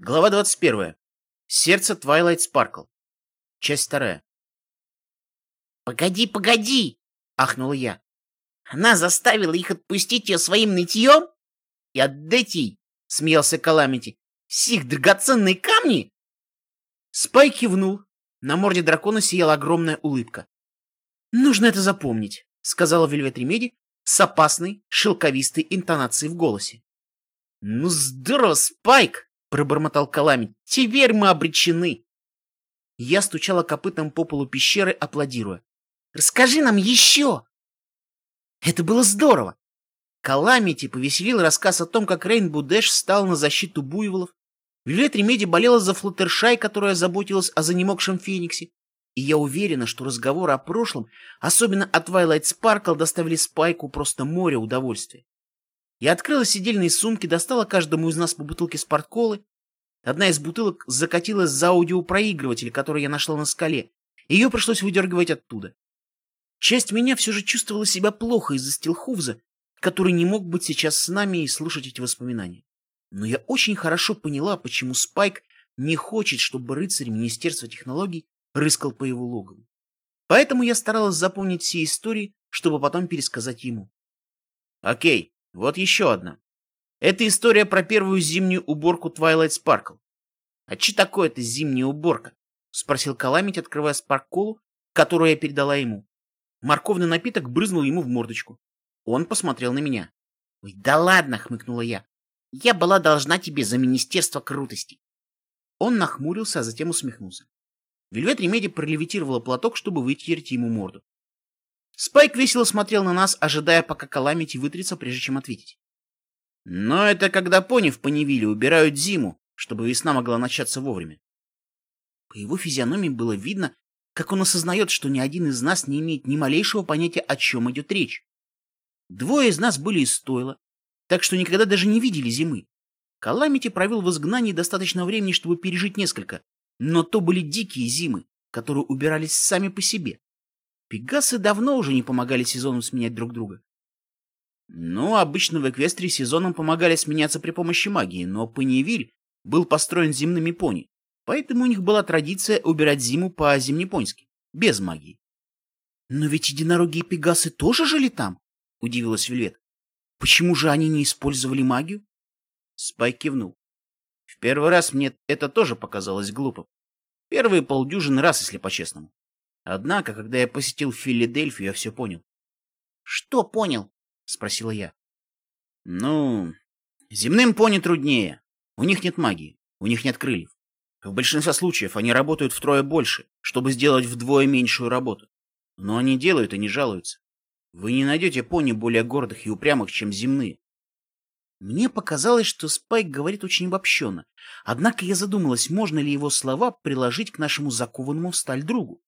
Глава 21. Сердце Twilight Sparkle. Часть вторая. «Погоди, погоди!» — ахнула я. «Она заставила их отпустить ее своим нытьем? И отдать ей!» — смеялся Каламити. «Сих драгоценные камни?» Спайк кивнул. На морде дракона сияла огромная улыбка. «Нужно это запомнить», — сказала Вельвет Ремеди с опасной, шелковистой интонацией в голосе. «Ну здорово, Спайк!» — пробормотал Каламити. «Теперь мы обречены!» Я стучала копытом по полу пещеры, аплодируя. «Расскажи нам еще!» Это было здорово! Каламити повеселил рассказ о том, как Рейнбоу Дэш стал на защиту буйволов. Вельвет Ремеди болела за Флаттершай, которая заботилась о занемогшем Фениксе. И я уверена, что разговоры о прошлом, особенно о Твайлайт Спаркл, доставили Спайку просто море удовольствия. Я открыла сидельные сумки, достала каждому из нас по бутылке спортколы. Одна из бутылок закатилась за аудиопроигрыватель, который я нашла на скале. Ее пришлось выдергивать оттуда. Часть меня все же чувствовала себя плохо из-за Стилхувза, который не мог быть сейчас с нами и слушать эти воспоминания. Но я очень хорошо поняла, почему Спайк не хочет, чтобы рыцарь Министерства технологий рыскал по его логову. Поэтому я старалась запомнить все истории, чтобы потом пересказать ему. Окей, вот еще одна. Это история про первую зимнюю уборку Twilight Sparkle. А что такое это зимняя уборка? Спросил Каламить, открывая спарколу, которую я передала ему. Морковный напиток брызнул ему в мордочку. Он посмотрел на меня. «Ой, да ладно!» — хмыкнула я. «Я была должна тебе за министерство крутости». Он нахмурился, а затем усмехнулся. Вельвет Ремеди пролевитировала платок, чтобы вытереть ему морду. Спайк весело смотрел на нас, ожидая, пока Каламити вытрется, прежде чем ответить. Но это когда пони в Поневиле убирают зиму, чтобы весна могла начаться вовремя. По его физиономии было видно, как он осознает, что ни один из нас не имеет ни малейшего понятия, о чем идет речь. Двое из нас были из стойла, так что никогда даже не видели зимы. Каламити провел в изгнании достаточно времени, чтобы пережить несколько, но то были дикие зимы, которые убирались сами по себе. Пегасы давно уже не помогали сезонам сменять друг друга. Ну, обычно в Эквестрии сезонам помогали сменяться при помощи магии, но Паневиль был построен земными пони, поэтому у них была традиция убирать зиму по-зимнепоньски, без магии. «Но ведь единороги и пегасы тоже жили там?» — удивилась Вельвет. «Почему же они не использовали магию?» Спайк кивнул. В первый раз мне это тоже показалось глупо. Первые полдюжины раз, если по-честному. Однако, когда я посетил Филадельфию, я все понял. — Что понял? — спросила я. — Ну, земным пони труднее. У них нет магии, у них нет крыльев. В большинстве случаев они работают втрое больше, чтобы сделать вдвое меньшую работу. Но они делают и не жалуются. Вы не найдете пони более гордых и упрямых, чем земные. Мне показалось, что Спайк говорит очень обобщенно. Однако я задумалась, можно ли его слова приложить к нашему закованному в сталь другу.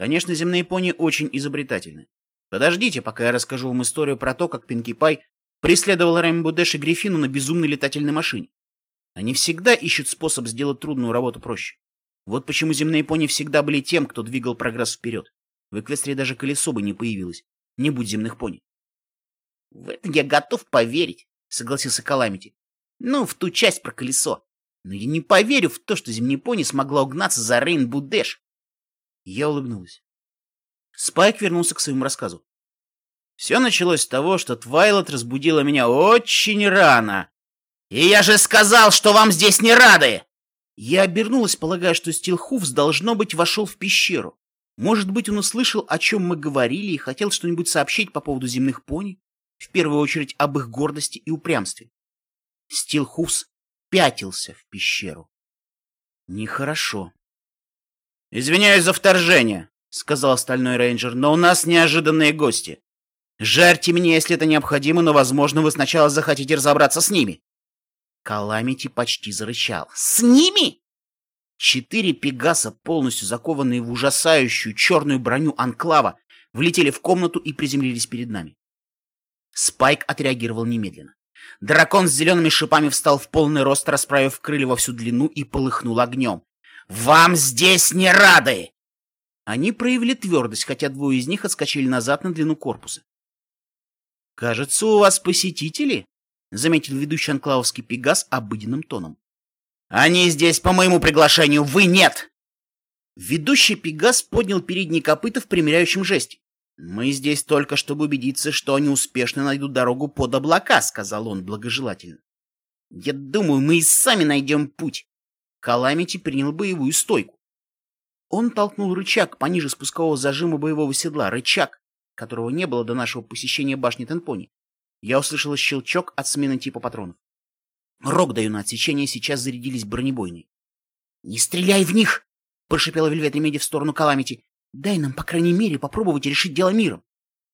Конечно, земные пони очень изобретательны. Подождите, пока я расскажу вам историю про то, как Пинки Пай преследовал Рэмбо Дэш и Гриффину на безумной летательной машине. Они всегда ищут способ сделать трудную работу проще. Вот почему земные пони всегда были тем, кто двигал прогресс вперед. В Эквестрии даже колесо бы не появилось, не будь земных пони. — В это я готов поверить, — согласился Каламити. — Ну, в ту часть про колесо. Но я не поверю в то, что земные пони смогла угнаться за Рейнбу Дэш. Я улыбнулась. Спайк вернулся к своему рассказу. Все началось с того, что Твайлот разбудила меня очень рано. «И я же сказал, что вам здесь не рады!» Я обернулась, полагая, что Стилхуфс, должно быть, вошел в пещеру. Может быть, он услышал, о чем мы говорили, и хотел что-нибудь сообщить по поводу земных пони, в первую очередь об их гордости и упрямстве. Стилхуфс пятился в пещеру. Нехорошо. «Извиняюсь за вторжение», — сказал стальной рейнджер, — «но у нас неожиданные гости. Жарьте меня, если это необходимо, но, возможно, вы сначала захотите разобраться с ними». Каламити почти зарычал. «С ними?» Четыре пегаса, полностью закованные в ужасающую черную броню анклава, влетели в комнату и приземлились перед нами. Спайк отреагировал немедленно. Дракон с зелеными шипами встал в полный рост, расправив крылья во всю длину и полыхнул огнем. «Вам здесь не рады!» Они проявили твердость, хотя двое из них отскочили назад на длину корпуса. «Кажется, у вас посетители?» — заметил ведущий анклавовский пегас обыденным тоном. Они здесь по моему приглашению, вы нет!» Ведущий Пегас поднял передние копыта в примиряющем жесте. «Мы здесь только, чтобы убедиться, что они успешно найдут дорогу под облака», — сказал он благожелательно. «Я думаю, мы и сами найдем путь». Каламити принял боевую стойку. Он толкнул рычаг пониже спускового зажима боевого седла, рычаг, которого не было до нашего посещения башни Тенпони. Я услышал щелчок от смены типа патронов. Рог даю на отсечение, сейчас зарядились бронебойные. — Не стреляй в них! — прошипела Вельвет Ремеди в сторону Каламити. — Дай нам, по крайней мере, попробовать решить дело миром.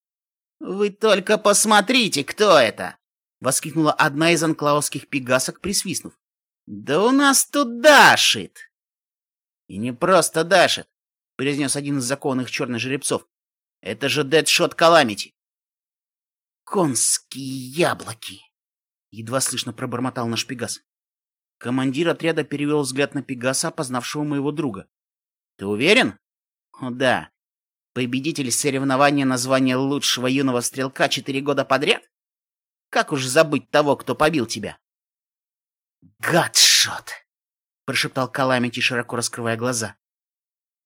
— Вы только посмотрите, кто это! — воскликнула одна из анклавовских пегасок, присвистнув. — Да у нас тут дашит! — И не просто дашит, — произнес один из законных черных жеребцов. — Это же Дэдшот Каламити. — Конские яблоки! Едва слышно пробормотал наш Пегас. Командир отряда перевел взгляд на Пегаса, опознавшего моего друга. — Ты уверен? — О, да. Победитель соревнования на звание лучшего юного стрелка четыре года подряд? Как уж забыть того, кто побил тебя? — Гадшот! — прошептал Каламити, широко раскрывая глаза.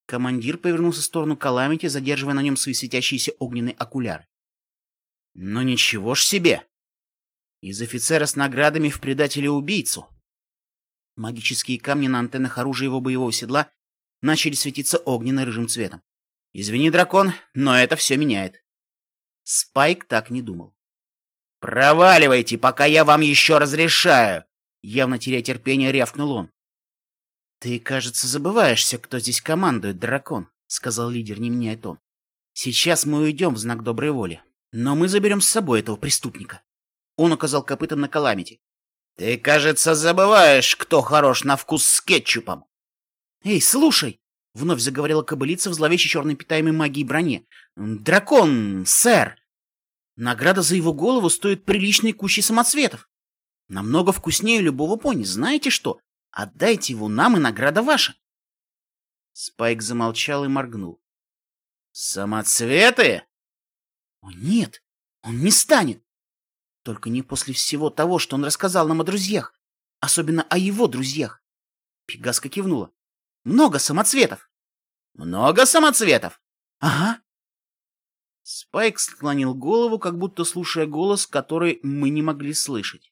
Командир повернулся в сторону Каламити, задерживая на нем свои светящиеся огненные окуляры. — Ну ничего ж себе! Из офицера с наградами в предателя-убийцу. Магические камни на антеннах оружия его боевого седла начали светиться огненно-рыжим цветом. Извини, дракон, но это все меняет. Спайк так не думал. «Проваливайте, пока я вам еще разрешаю!» Явно теряя терпение, рявкнул он. «Ты, кажется, забываешься, кто здесь командует, дракон», — сказал лидер, не меняя тон. «Сейчас мы уйдем в знак доброй воли, но мы заберем с собой этого преступника». Он указал копытом на Каламити. «Ты, кажется, забываешь, кто хорош на вкус с кетчупом!» «Эй, слушай!» — вновь заговорила кобылица в зловещей черной питаемой магией броне. «Дракон, сэр! Награда за его голову стоит приличной кущи самоцветов. Намного вкуснее любого пони. Знаете что? Отдайте его нам, и награда ваша!» Спайк замолчал и моргнул. «Самоцветы?» «О, нет, он не станет. Только не после всего того, что он рассказал нам о друзьях. Особенно о его друзьях. Пегаска кивнула. Много самоцветов. Много самоцветов? Ага. Спайк склонил голову, как будто слушая голос, который мы не могли слышать.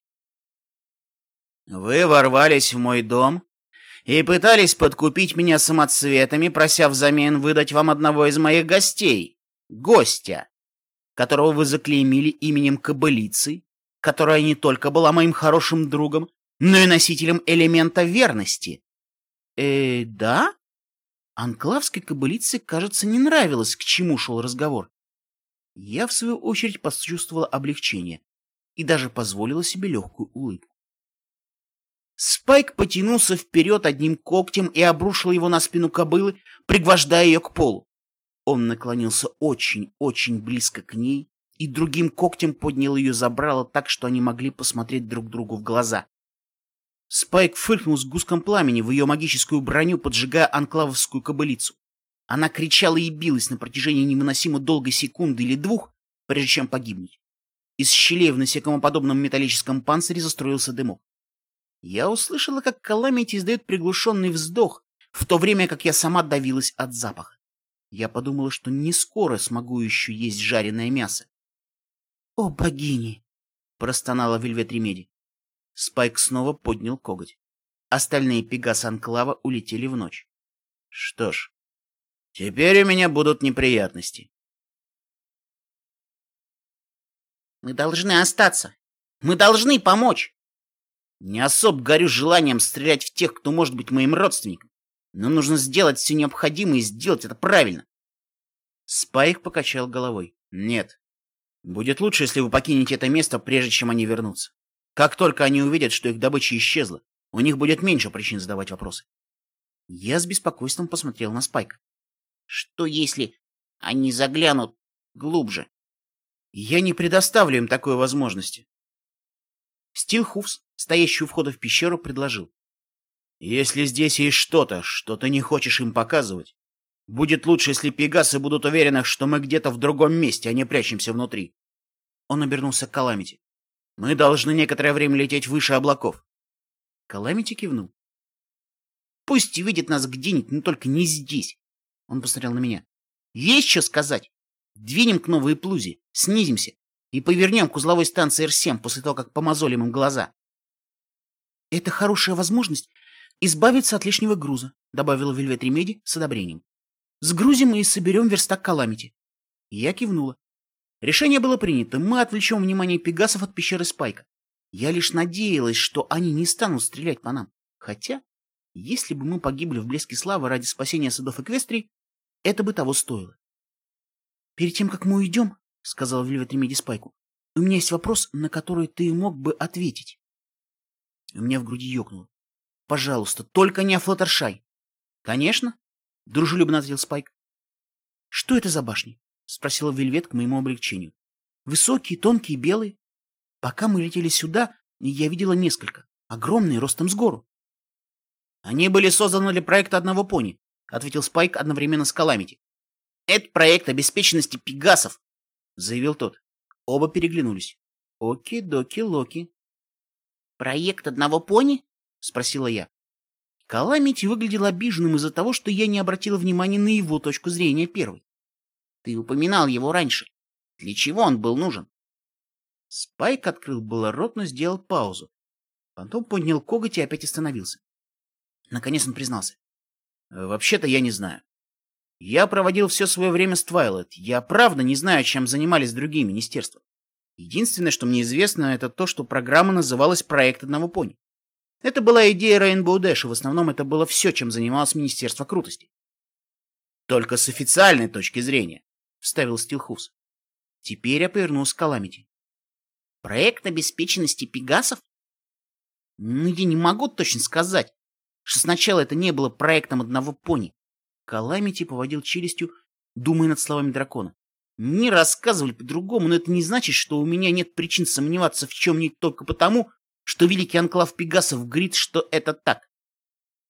Вы ворвались в мой дом и пытались подкупить меня самоцветами, прося взамен выдать вам одного из моих гостей, гостя которого вы заклеймили именем кобылицы, которая не только была моим хорошим другом, но и носителем элемента верности. Э, да? Анклавской кобылице, кажется, не нравилось, к чему шел разговор. Я, в свою очередь, почувствовала облегчение и даже позволила себе легкую улыбку. Спайк потянулся вперед одним когтем и обрушил его на спину кобылы, пригвождая ее к полу. Он наклонился очень-очень близко к ней и другим когтем поднял ее забрало так, что они могли посмотреть друг другу в глаза. Спайк фыркнул с гуском пламени в ее магическую броню, поджигая анклавовскую кобылицу. Она кричала и билась на протяжении невыносимо долгой секунды или двух, прежде чем погибнуть. Из щелей в насекомоподобном металлическом панцире застроился дымок. Я услышала, как Каламити издает приглушенный вздох, в то время как я сама давилась от запаха. Я подумала, что не скоро смогу еще есть жареное мясо. — О, богини! — простонала Вельвет Ремеди. Спайк снова поднял коготь. Остальные пегасы Анклава улетели в ночь. Что ж, теперь у меня будут неприятности. Мы должны остаться. Мы должны помочь. Не особо горю желанием стрелять в тех, кто может быть моим родственником. Но нужно сделать все необходимое и сделать это правильно. Спайк покачал головой. Нет. Будет лучше, если вы покинете это место, прежде чем они вернутся. Как только они увидят, что их добыча исчезла, у них будет меньше причин задавать вопросы. Я с беспокойством посмотрел на Спайка. Что если они заглянут глубже? Я не предоставлю им такой возможности. Стилхуфс, стоящий у входа в пещеру, предложил. Если здесь есть что-то, что ты не хочешь им показывать, будет лучше, если пегасы будут уверены, что мы где-то в другом месте, а не прячемся внутри. Он обернулся к Каламити. Мы должны некоторое время лететь выше облаков. Каламити кивнул. Пусть видит нас где-нибудь, но только не здесь. Он посмотрел на меня. Есть что сказать? Двинем к новой плузе, снизимся и повернем к узловой станции Р-7 после того, как помазолим им глаза. Это хорошая возможность избавиться от лишнего груза, добавила Вельвет Ремеди с одобрением. Сгрузим и соберем верстак Каламити. Я кивнула. Решение было принято. Мы отвлечем внимание пегасов от пещеры Спайка. Я лишь надеялась, что они не станут стрелять по нам. Хотя, если бы мы погибли в блеске славы ради спасения садов Эквестрии, это бы того стоило. «Перед тем, как мы уйдем, — сказал Вильвет Ремеди Спайку, — у меня есть вопрос, на который ты мог бы ответить». У меня в груди ёкнуло. «Пожалуйста, только не о Флаттершай». «Конечно», — дружелюбно ответил Спайк. «Что это за башни?» — спросила Вельвет к моему облегчению. «Высокие, тонкие, белые. Пока мы летели сюда, я видела несколько, огромные, ростом с гору». «Они были созданы для проекта одного пони», — ответил Спайк одновременно с Каламити. «Это проект обеспеченности пегасов», — заявил тот. Оба переглянулись. «Оки-доки-локи». «Проект одного пони?» — спросила я. Каламити выглядел обиженным из-за того, что я не обратила внимания на его точку зрения первой. «Ты упоминал его раньше. Для чего он был нужен?» Спайк открыл было рот, но сделал паузу. Потом поднял коготь и опять остановился. Наконец он признался. «Вообще-то я не знаю. Я проводил все свое время с Твайлет. Я правда не знаю, чем занимались другие министерства. Единственное, что мне известно, это то, что программа называлась «Проект одного пони». Это была идея Rainbow Dash, и в основном это было все, чем занималось Министерство крутости. Только с официальной точки зрения, — вставил Стилхус. Теперь я повернулся к Каламити. Проект обеспеченности Пегасов? Ну, я не могу точно сказать, что сначала это не было проектом одного пони. Каламити поводил челюстью, думая над словами дракона. Мне рассказывали по-другому, но это не значит, что у меня нет причин сомневаться в чем-нибудь только потому, что великий анклав Пегасов говорит, что это так.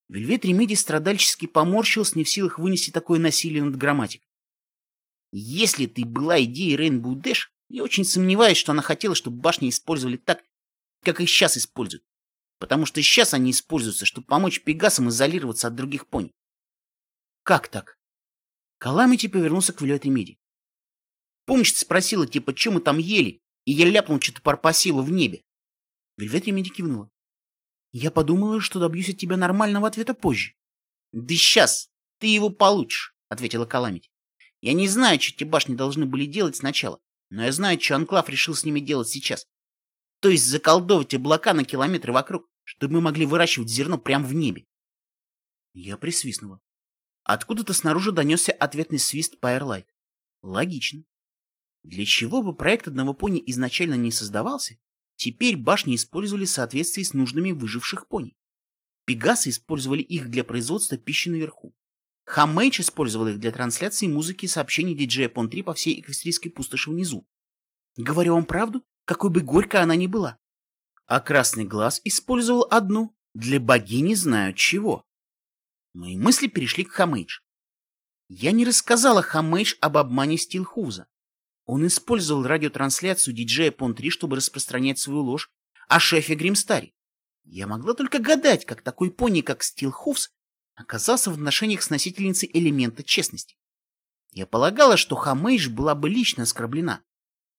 Вельвет Ремеди страдальчески поморщилась, не в силах вынести такое насилие над грамматикой. Если это было идеей Рейнбоу Дэш, я очень сомневаюсь, что она хотела, чтобы башни использовали так, как их сейчас используют. Потому что сейчас они используются, чтобы помочь Пегасам изолироваться от других пони. Как так? Каламити повернулся к Вельвет Ремеди. Помнишь, спросила, типа, чем мы там ели, и я ляпнул что-то про посевы в небе? Вельвет Ремеди кивнула. Я подумала, что добьюсь от тебя нормального ответа позже. Да сейчас ты его получишь, ответила Каламити. Я не знаю, что эти башни должны были делать сначала, но я знаю, что Анклав решил с ними делать сейчас. То есть заколдовать облака на километры вокруг, чтобы мы могли выращивать зерно прямо в небе. Я присвистнула. Откуда-то снаружи донесся ответный свист Пайерлайт. Логично. Для чего бы проект одного пони изначально не создавался, теперь башни использовали в соответствии с нужными выживших пони. Пегасы использовали их для производства пищи наверху. Хаммейдж использовал их для трансляции музыки и сообщений диджея Пон-3 по всей эквестрийской пустоши внизу. Говорю вам правду, какой бы горькой она ни была. А Красный Глаз использовал одну для богини знают чего. Мои мысли перешли к Хамейдж. Я не рассказала Хамейдж об обмане Стилхуза. Он использовал радиотрансляцию диджея Пон-3, чтобы распространять свою ложь о шефе Гримстаре. Я могла только гадать, как такой пони, как Стилхуфс, оказался в отношениях с носительницей элемента честности. Я полагала, что Хамейш была бы лично оскорблена.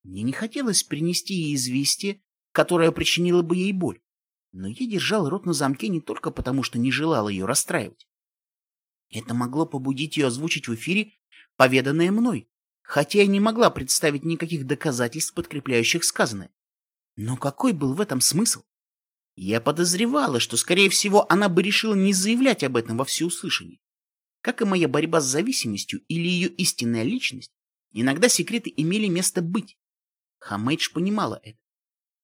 Мне не хотелось принести ей известие, которое причинило бы ей боль. Но я держал рот на замке не только потому, что не желал ее расстраивать. Это могло побудить ее озвучить в эфире поведанное мной, хотя я не могла представить никаких доказательств, подкрепляющих сказанное. Но какой был в этом смысл? Я подозревала, что, скорее всего, она бы решила не заявлять об этом во всеуслышание. Как и моя борьба с зависимостью или ее истинная личность, иногда секреты имели место быть. Хамейдж понимала это.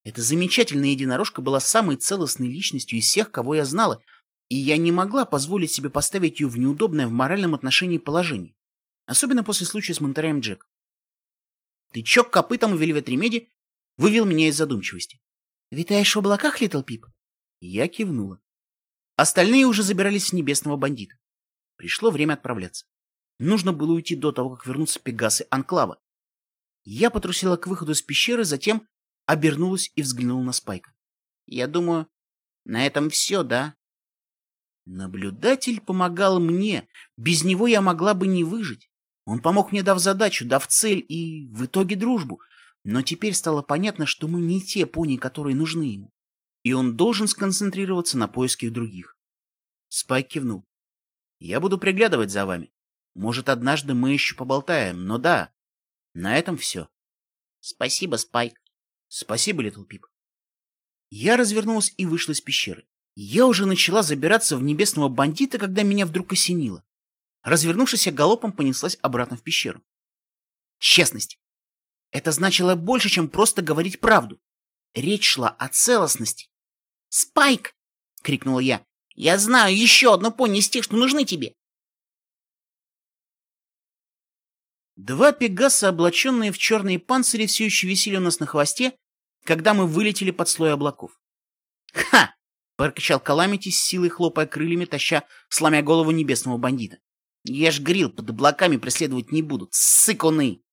Эта замечательная единорожка была самой целостной личностью из всех, кого я знала, и я не могла позволить себе поставить ее в неудобное в моральном отношении положение. Особенно после случая с Монтереем Джек. Тычок копытом у Вельвет Ремеди вывел меня из задумчивости. «Витаешь в облаках, Литл Пип?» Я кивнула. Остальные уже забирались с небесного бандита. Пришло время отправляться. Нужно было уйти до того, как вернутся пегасы Анклава. Я потрусила к выходу из пещеры, затем обернулась и взглянула на Спайка. «Я думаю, на этом все, да?» Наблюдатель помогал мне. Без него я могла бы не выжить. Он помог мне, дав задачу, дав цель и в итоге дружбу. Но теперь стало понятно, что мы не те пони, которые нужны ему. И он должен сконцентрироваться на поиске других. Спайк кивнул. Я буду приглядывать за вами. Может, однажды мы еще поболтаем, но да, на этом все. Спасибо, Спайк. Спасибо, Литл Пип. Я развернулась и вышла из пещеры. Я уже начала забираться в небесного бандита, когда меня вдруг осенило. Развернувшись, галопом понеслась обратно в пещеру. Честность. Это значило больше, чем просто говорить правду. Речь шла о целостности. «Спайк!» — крикнула я. «Я знаю еще одну пони из тех, что нужны тебе!» Два пегаса, облаченные в черные панцири, все еще висели у нас на хвосте, когда мы вылетели под слой облаков. «Ха!» — прокричал Каламити с силой хлопая крыльями, таща, сломя голову небесного бандита. «Я ж грил, под облаками преследовать не будут, сыкуны!»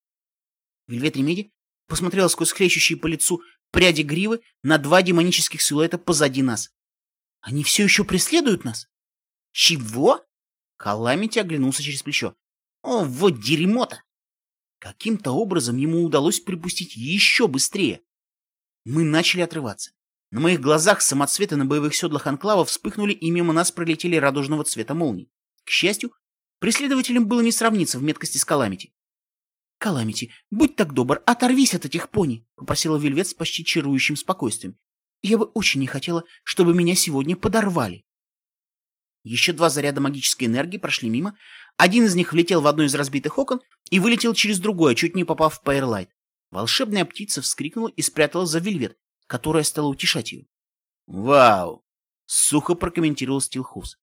Вельвет Ремеди посмотрела сквозь хлещущие по лицу пряди гривы на два демонических силуэта позади нас. «Они все еще преследуют нас?» «Чего?» Каламити оглянулся через плечо. «О, вот дерьмо-то!» Каким-то образом ему удалось припустить еще быстрее. Мы начали отрываться. На моих глазах самоцветы на боевых седлах анклава вспыхнули, и мимо нас пролетели радужного цвета молний. К счастью, преследователям было не сравниться в меткости с Каламити. «Каламити, будь так добр, оторвись от этих пони!» — попросила Вельвет с почти чарующим спокойствием. «Я бы очень не хотела, чтобы меня сегодня подорвали». Еще два заряда магической энергии прошли мимо. Один из них влетел в одно из разбитых окон и вылетел через другое, чуть не попав в Пайерлайт. Волшебная птица вскрикнула и спряталась за вельвет, которая стала утешать ее. «Вау!» — сухо прокомментировал Стилхус.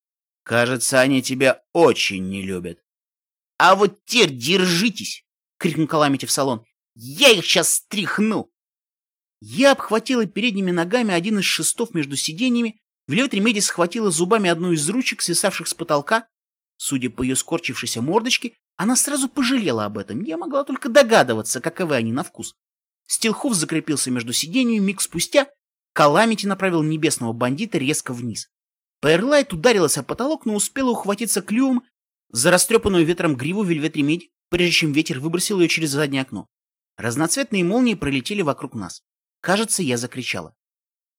«Кажется, они тебя очень не любят». «А вот теперь держитесь!» — крикнул Каламити в салон. «Я их сейчас стряхну!» Я обхватила передними ногами один из шестов между сиденьями Вельвет Ремеди схватила зубами одну из ручек, свисавших с потолка. Судя по ее скорчившейся мордочке, она сразу пожалела об этом. Я могла только догадываться, каковы они на вкус. Стилхув закрепился между сиденьями, миг спустя Каламити направил небесного бандита резко вниз. Пайрлайт ударилась о потолок, но успела ухватиться клювом за растрепанную ветром гриву Вельвет Ремеди, прежде чем ветер выбросил ее через заднее окно. Разноцветные молнии пролетели вокруг нас. Кажется, я закричала.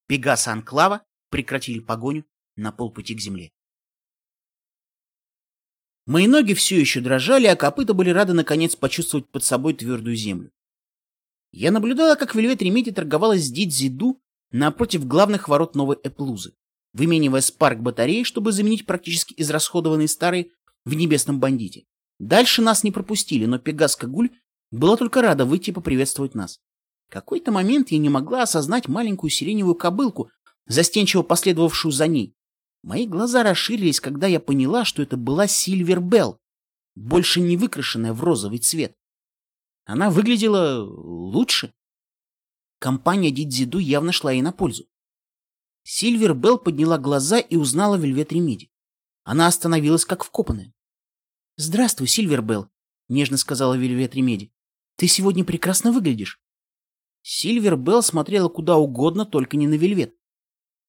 Пегаса Анклава прекратили погоню на полпути к земле. Мои ноги все еще дрожали, а копыта были рады наконец почувствовать под собой твердую землю. Я наблюдала, как Вельвет Ремити торговалась с Дидзиду напротив главных ворот новой Эплузы, выменивая спарк батареи, чтобы заменить практически израсходованные старые в небесном бандите. Дальше нас не пропустили, но Пегаска Гуль была только рада выйти поприветствовать нас. В какой-то момент я не могла осознать маленькую сиреневую кобылку, застенчиво последовавшую за ней. Мои глаза расширились, когда я поняла, что это была Сильвер Белл, больше не выкрашенная в розовый цвет. Она выглядела лучше. Компания Дитзи Ду явно шла ей на пользу. Сильвер Белл подняла глаза и узнала Вельвет Ремеди. Она остановилась как вкопанная. — Здравствуй, Сильвер Белл, — нежно сказала Вельвет Ремеди. — Ты сегодня прекрасно выглядишь. Сильвер Белл смотрела куда угодно, только не на Вельвет.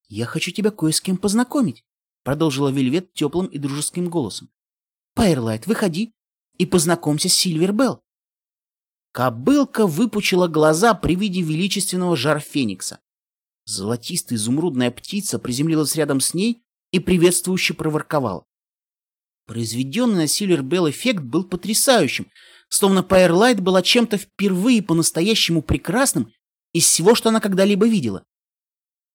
«Я хочу тебя кое с кем познакомить», — продолжила Вельвет теплым и дружеским голосом. «Пайрлайт, выходи и познакомься с Сильвер Белл». Кобылка выпучила глаза при виде величественного жар Феникса. Золотистая изумрудная птица приземлилась рядом с ней и приветствующе проворковала. Произведенный на Сильвер Белл эффект был потрясающим, словно Пайрлайт была чем-то впервые по-настоящему прекрасным из всего, что она когда-либо видела.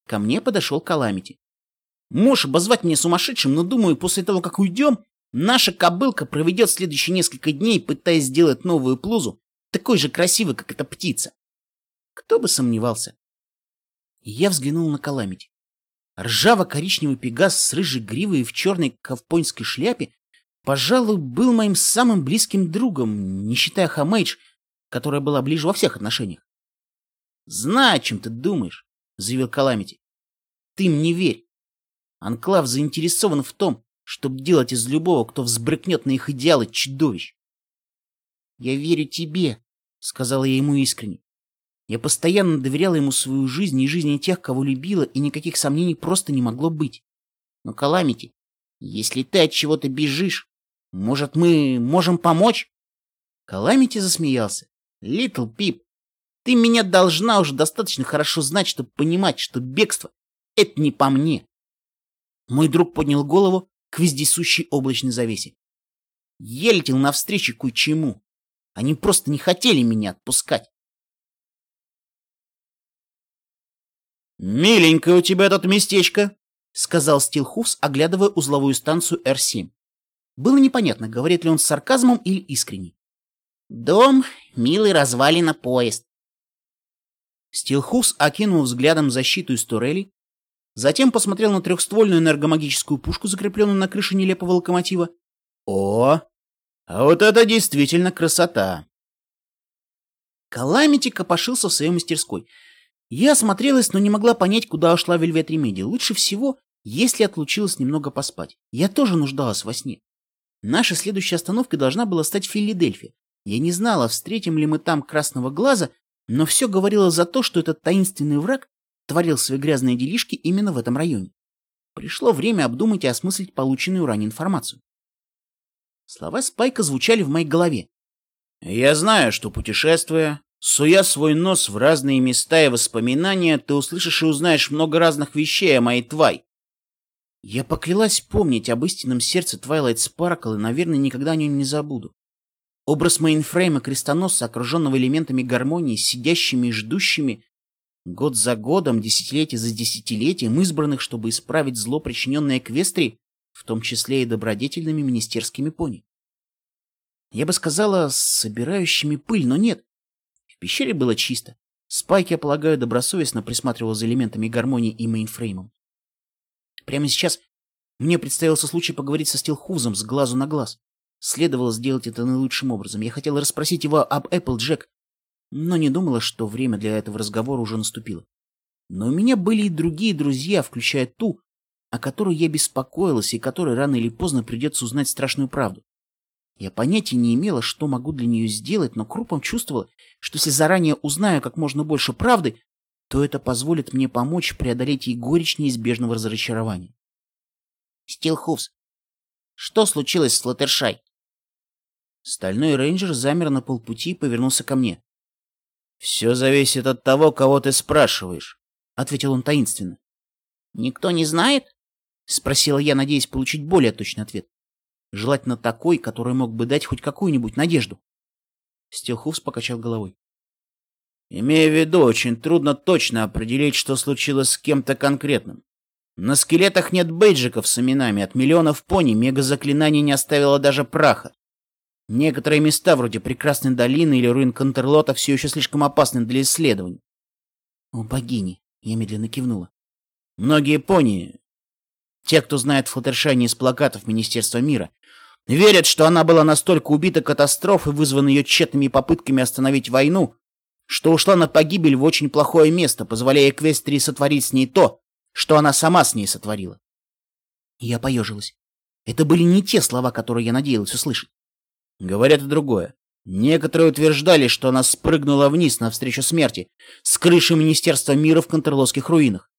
Ко мне подошел Каламити. Можешь обозвать меня сумасшедшим, но думаю, после того, как уйдем, наша кобылка проведет следующие несколько дней, пытаясь сделать новую плузу, такой же красивой, как эта птица. Кто бы сомневался. Я взглянул на Каламити. Ржаво-коричневый пегас с рыжей гривой и в черной ковпонской шляпе, пожалуй, был моим самым близким другом, не считая Хамейдж, которая была ближе во всех отношениях. Знаю, о чем ты думаешь. — заявил Каламити. «Ты мне верь. Анклав заинтересован в том, чтобы делать из любого, кто взбрыкнет на их идеалы, чудовищ». «Я верю тебе», — сказала я ему искренне. Я постоянно доверяла ему свою жизнь и жизни тех, кого любила, и никаких сомнений просто не могло быть. Но Каламити, Если ты от чего-то бежишь, может, мы можем помочь? Каламити засмеялся. Литл Пип, ты меня должна уже достаточно хорошо знать, чтобы понимать, что бегство — это не по мне. Мой друг поднял голову к вездесущей облачной завесе. Я летел навстречу кое-чему. Они просто не хотели меня отпускать. «Миленькое у тебя тут местечко», — сказал Стилхуфс, оглядывая узловую станцию Р-7. Было непонятно, говорит ли он с сарказмом или искренне. «Дом, милый развалина поезд». Стилхуфс окинул взглядом защиту из турелей, затем посмотрел на трехствольную энергомагическую пушку, закрепленную на крыше нелепого локомотива. «О, а вот это действительно красота!» Каламити копошился в своей мастерской — я осмотрелась, но не могла понять, куда ушла Вельвет Ремеди. Лучше всего, если отлучилась немного поспать. Я тоже нуждалась во сне. Наша следующая остановка должна была стать Филадельфия. Я не знала, встретим ли мы там красного глаза, но все говорило за то, что этот таинственный враг творил свои грязные делишки именно в этом районе. Пришло время обдумать и осмыслить полученную ранее информацию. Слова Спайка звучали в моей голове. «Я знаю, что путешествуя, Суя свой нос в разные места и воспоминания, ты услышишь и узнаешь много разных вещей о моей Твай. Я поклялась помнить об истинном сердце Твайлайт Спаркл и, наверное, никогда о нем не забуду. Образ мейнфрейма крестоносца, окруженного элементами гармонии, сидящими и ждущими, год за годом, десятилетие за десятилетием, избранных, чтобы исправить зло, причиненное Эквестрии, в том числе и добродетельными министерскими пони. Я бы сказала, собирающими пыль, но нет. В пещере было чисто. Спайк, я полагаю, добросовестно присматривал за элементами гармонии и мейнфреймом. Прямо сейчас мне представился случай поговорить со Стилхузом с глазу на глаз. Следовало сделать это наилучшим образом. Я хотела расспросить его об Эпплджек, но не думала, что время для этого разговора уже наступило. Но у меня были и другие друзья, включая ту, о которой я беспокоилась и которой рано или поздно придется узнать страшную правду. Я понятия не имела, что могу для нее сделать, но крупом чувствовала, что если заранее узнаю как можно больше правды, то это позволит мне помочь преодолеть ей горечь неизбежного разочарования. Стилхуфс, что случилось с Флаттершай? Стальной рейнджер замер на полпути и повернулся ко мне. — Все зависит от того, кого ты спрашиваешь, — ответил он таинственно. — Никто не знает? — спросила я, надеясь получить более точный ответ желательно такой, который мог бы дать хоть какую-нибудь надежду. Стилхуфс покачал головой. Имея в виду, очень трудно точно определить, что случилось с кем-то конкретным. На скелетах нет бейджиков с именами, от миллионов пони мега-заклинание не оставило даже праха. Некоторые места, вроде Прекрасной долины или руин Контерлота, все еще слишком опасны для исследований. О, богини! Я медленно кивнула. Многие пони, те, кто знает Флаттершай из плакатов Министерства мира, верят, что она была настолько убита катастрофой, вызванной ее тщетными попытками остановить войну, что ушла на погибель в очень плохое место, позволяя Эквестрии сотворить с ней то, что она сама с ней сотворила. Я поежилась. Это были не те слова, которые я надеялась услышать. Говорят и другое. Некоторые утверждали, что она спрыгнула вниз навстречу смерти с крыши Министерства мира в Контрлосских руинах.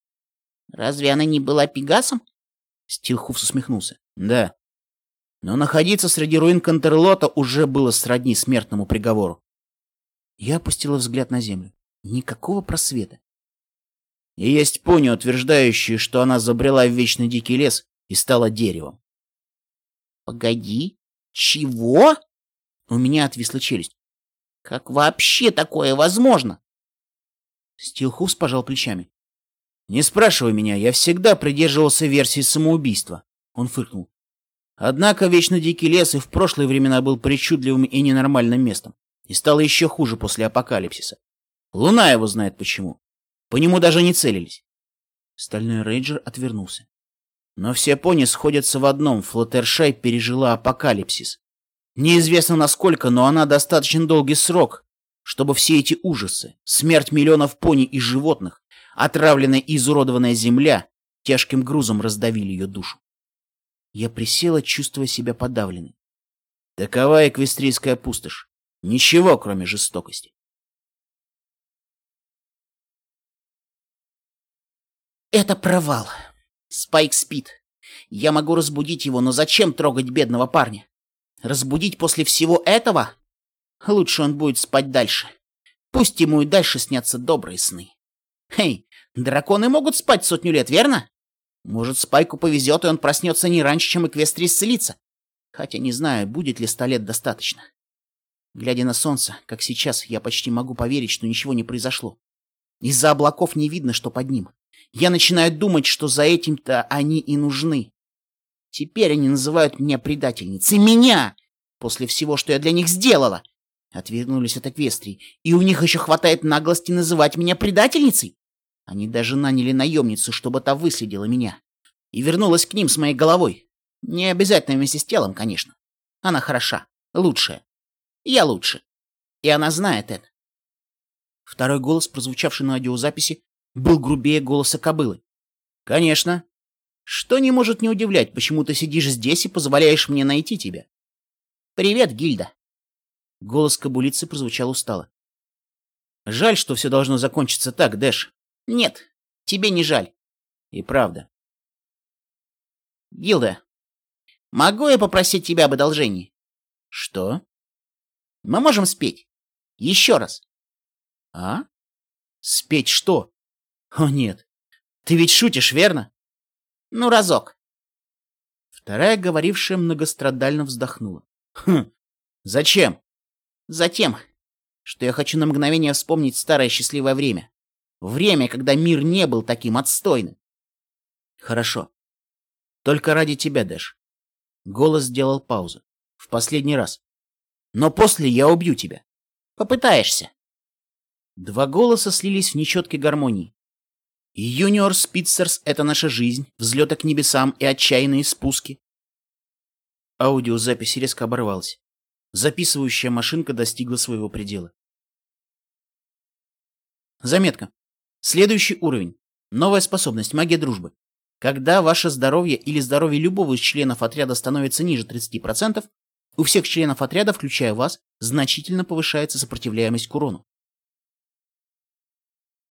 Разве она не была Пегасом? Стилхуфс усмехнулся. Да. Но находиться среди руин Контерлота уже было сродни смертному приговору. Я опустила взгляд на землю. Никакого просвета. И есть пони, утверждающие, что она забрела в вечный дикий лес и стала деревом. Погоди, чего? У меня отвисла челюсть. Как вообще такое возможно? Стилхус пожал плечами. «Не спрашивай меня, я всегда придерживался версии самоубийства», — он фыркнул. «Однако Вечно Дикий Лес и в прошлые времена был причудливым и ненормальным местом, и стало еще хуже после апокалипсиса. Луна его знает почему. По нему даже не целились». Стальной рейнджер отвернулся. Но все пони сходятся в одном, Флаттершай пережила апокалипсис. Неизвестно насколько, но она достаточно долгий срок, чтобы все эти ужасы, смерть миллионов пони и животных, Отравленная и изуродованная земля тяжким грузом раздавили ее душу. Я присела, чувствуя себя подавленной. Такова эквестрийская пустошь. Ничего, кроме жестокости. Это провал. Спайк спит. Я могу разбудить его, но зачем трогать бедного парня? Разбудить после всего этого? Лучше он будет спать дальше. Пусть ему и дальше снятся добрые сны. Эй, драконы могут спать сотню лет, верно? Может, Спайку повезет, и он проснется не раньше, чем Эквестри исцелится. Хотя не знаю, будет ли ста лет достаточно. Глядя на солнце, как сейчас, я почти могу поверить, что ничего не произошло. Из-за облаков не видно, что под ним. Я начинаю думать, что за этим-то они и нужны. Теперь они называют меня предательницей. Меня! После всего, что я для них сделала. Отвернулись от Эквестрии. И у них еще хватает наглости называть меня предательницей? Они даже наняли наемницу, чтобы та выследила меня. И вернулась к ним с моей головой. Не обязательно вместе с телом, конечно. Она хороша. Лучшая. Я лучше. И она знает это. Второй голос, прозвучавший на аудиозаписи, был грубее голоса кобылы. «Конечно. Что не может не удивлять, почему ты сидишь здесь и позволяешь мне найти тебя?» «Привет, Гильда!» Голос кобылицы прозвучал устало. «Жаль, что все должно закончиться так, Дэш». «Нет, тебе не жаль». «И правда». «Гилда, могу я попросить тебя об одолжении?» «Что?» «Мы можем спеть. Еще раз». «А? Спеть что?» О нет, ты ведь шутишь, верно? Ну, разок. Вторая, говорившая, многострадально вздохнула. Хм, зачем? Затем, что я хочу на мгновение вспомнить старое счастливое время. Время, когда мир не был таким отстойным. Хорошо. Только ради тебя, Дэш. Голос сделал паузу. В последний раз. Но после я убью тебя. Попытаешься. Два голоса слились в нечеткой гармонии. Юниор Спитцерс — это наша жизнь, взлеты к небесам и отчаянные спуски. Аудиозапись резко оборвалась. Записывающая машинка достигла своего предела. Заметка. Следующий уровень. Новая способность магия дружбы. Когда ваше здоровье или здоровье любого из членов отряда становится ниже 30%, у всех членов отряда, включая вас, значительно повышается сопротивляемость к урону.